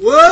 Whoa!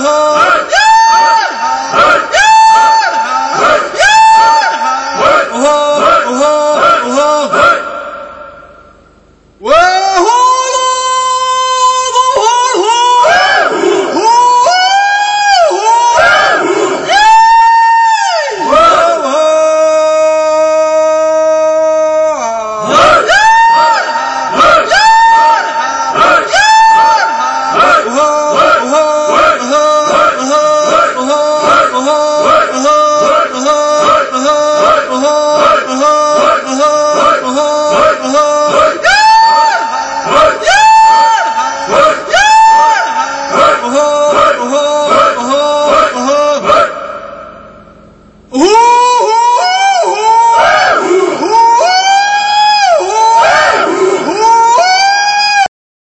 Oh. uh-huh, uh-huh, uh-huh, uh-huh.